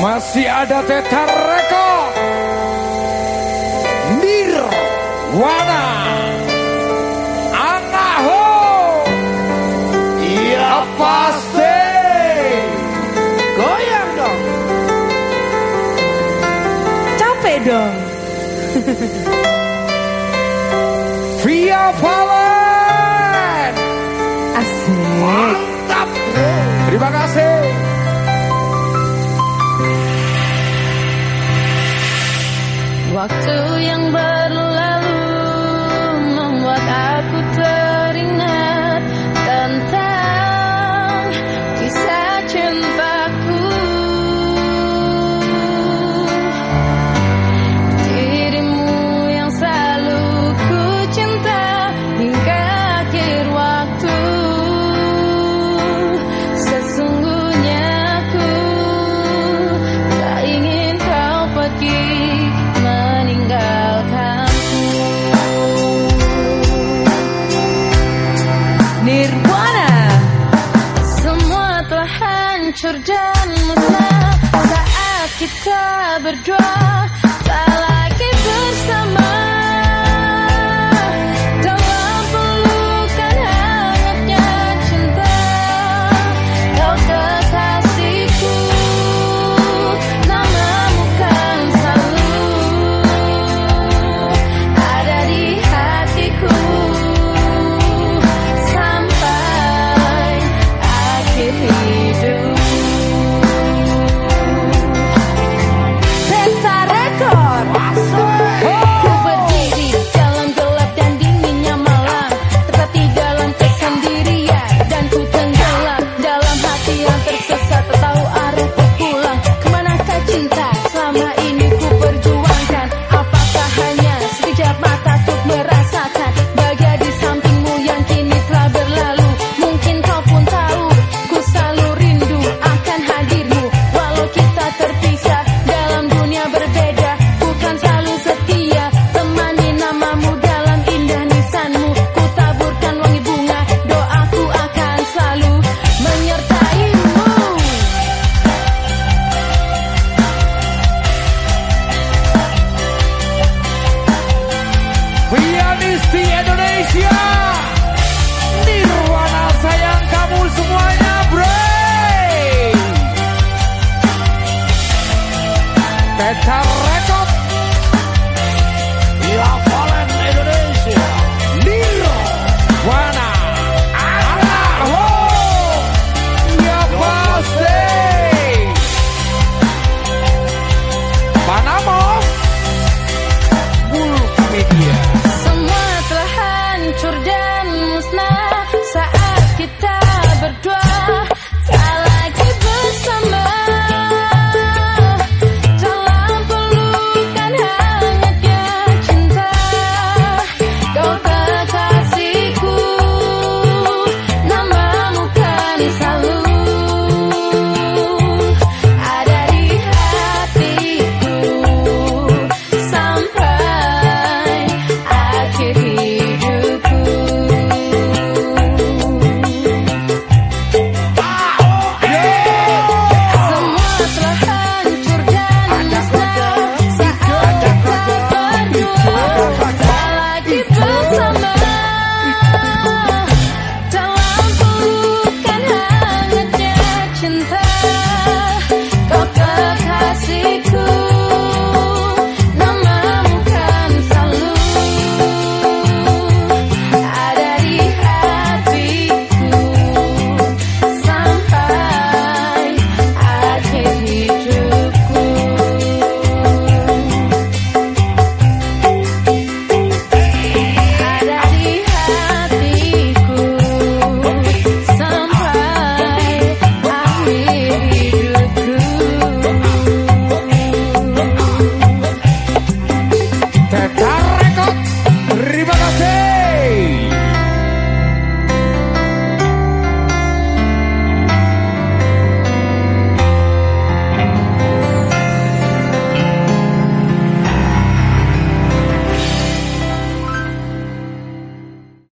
Masih ada Teta Rekod Nirwana Angaho Iya pasti Goyang dong. Capek dong. Via Valen Waktu yang berlalu membuat aku teringat hancur dan musnah saat kita berdua tak lagi.